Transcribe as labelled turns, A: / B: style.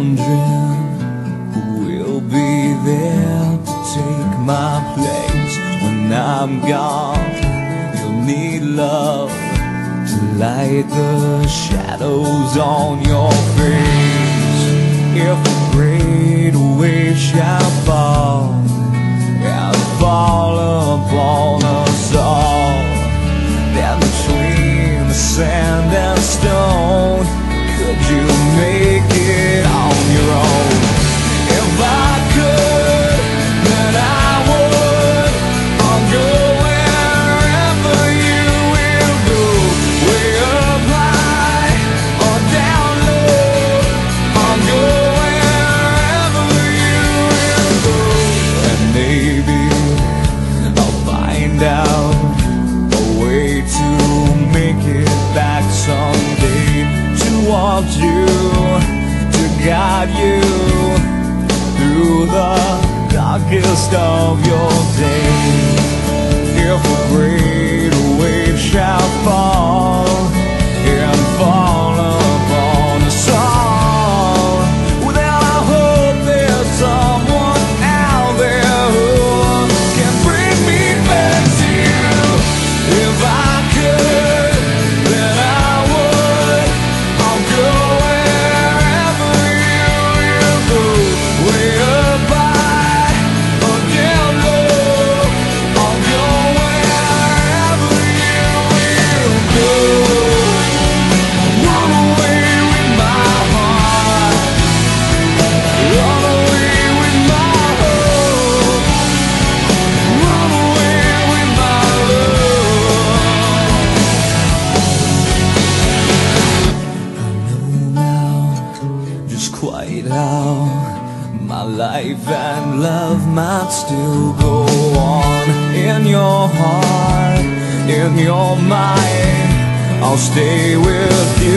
A: wondering who will be there to take my place when I'm gone. You'll need love to light the shadows on your face. If a great wave shall fall maybe I'll find out a way to make it back someday to towards you, to guide you through the darkest of your days. If a great wave shall fall quite how my life and love might still go on in your heart, in your mind. I'll stay with you